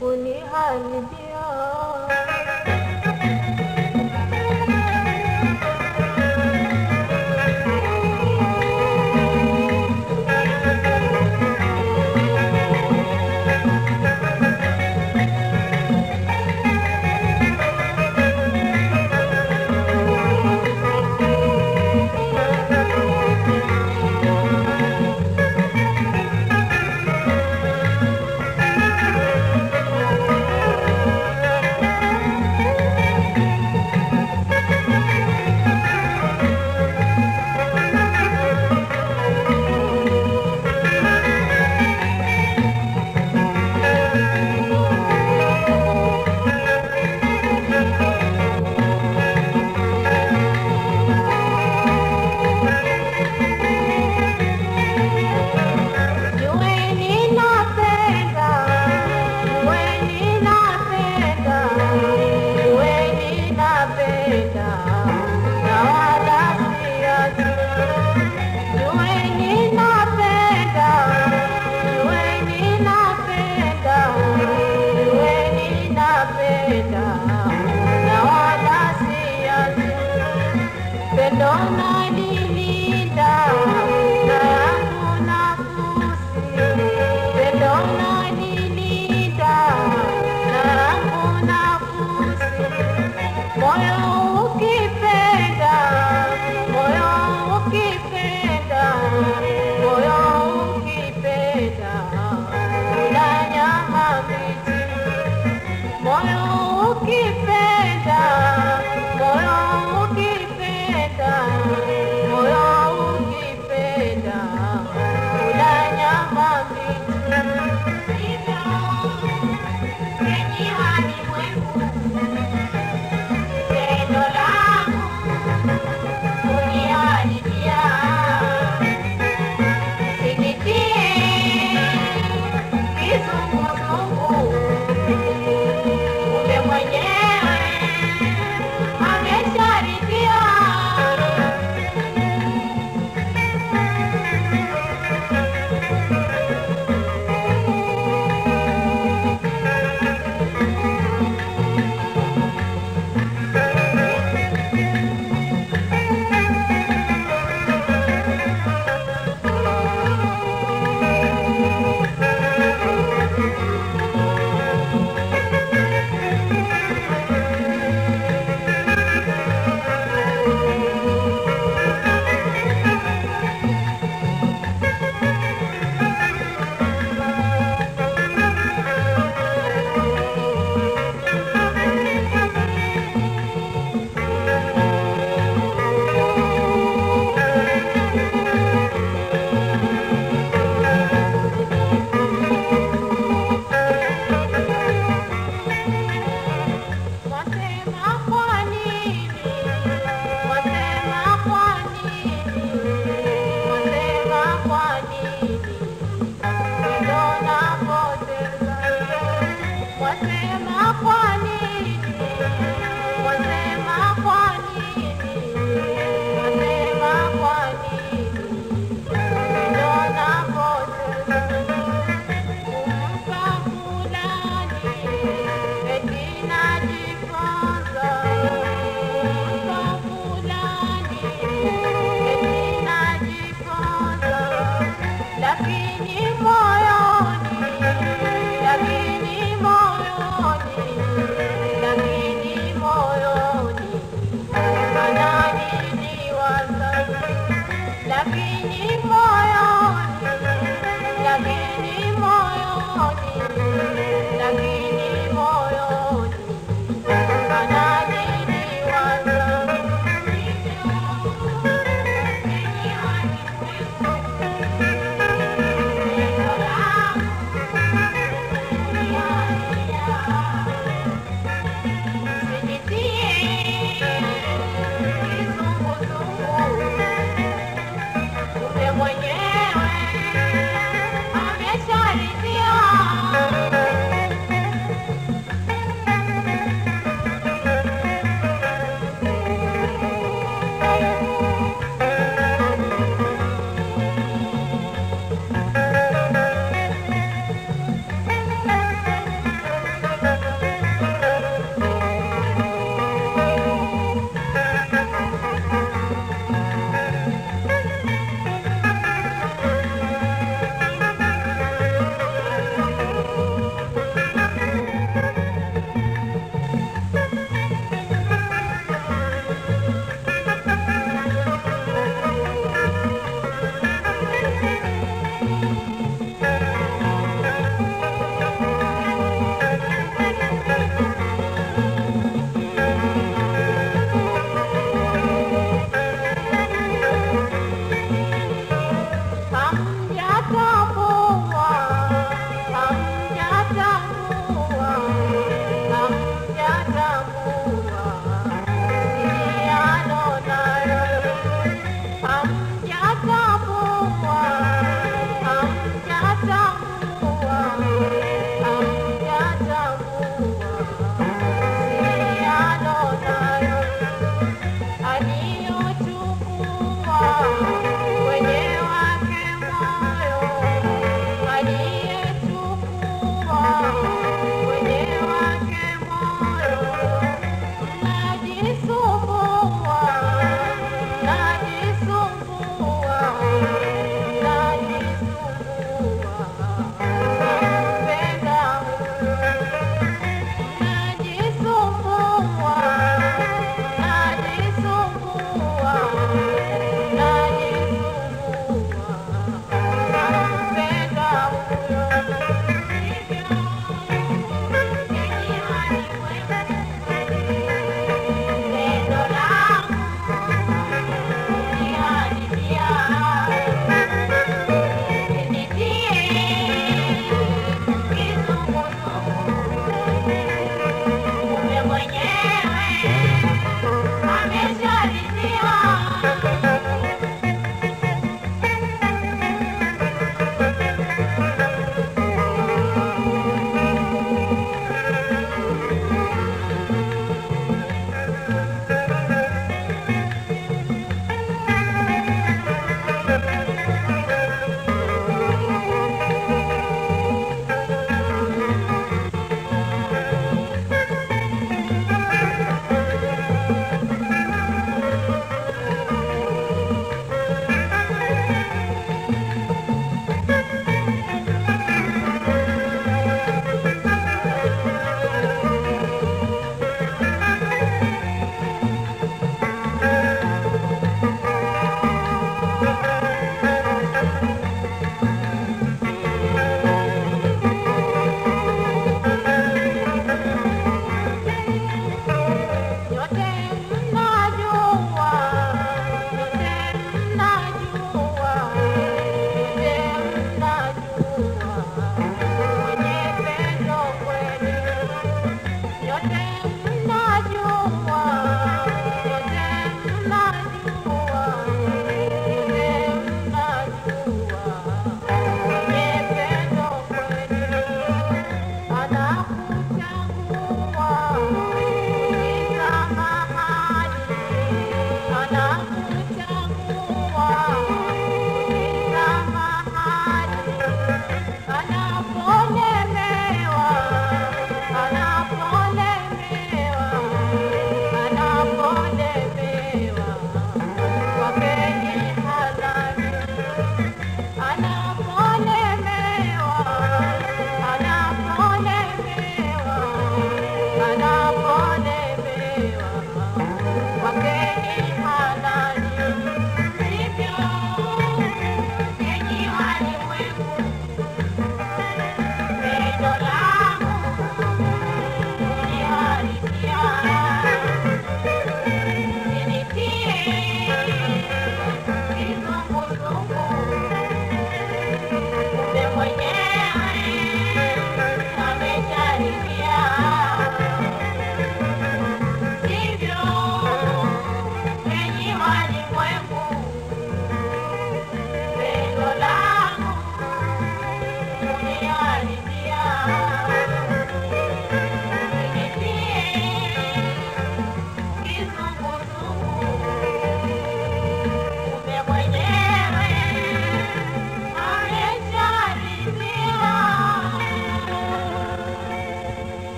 kuniharibia Jueni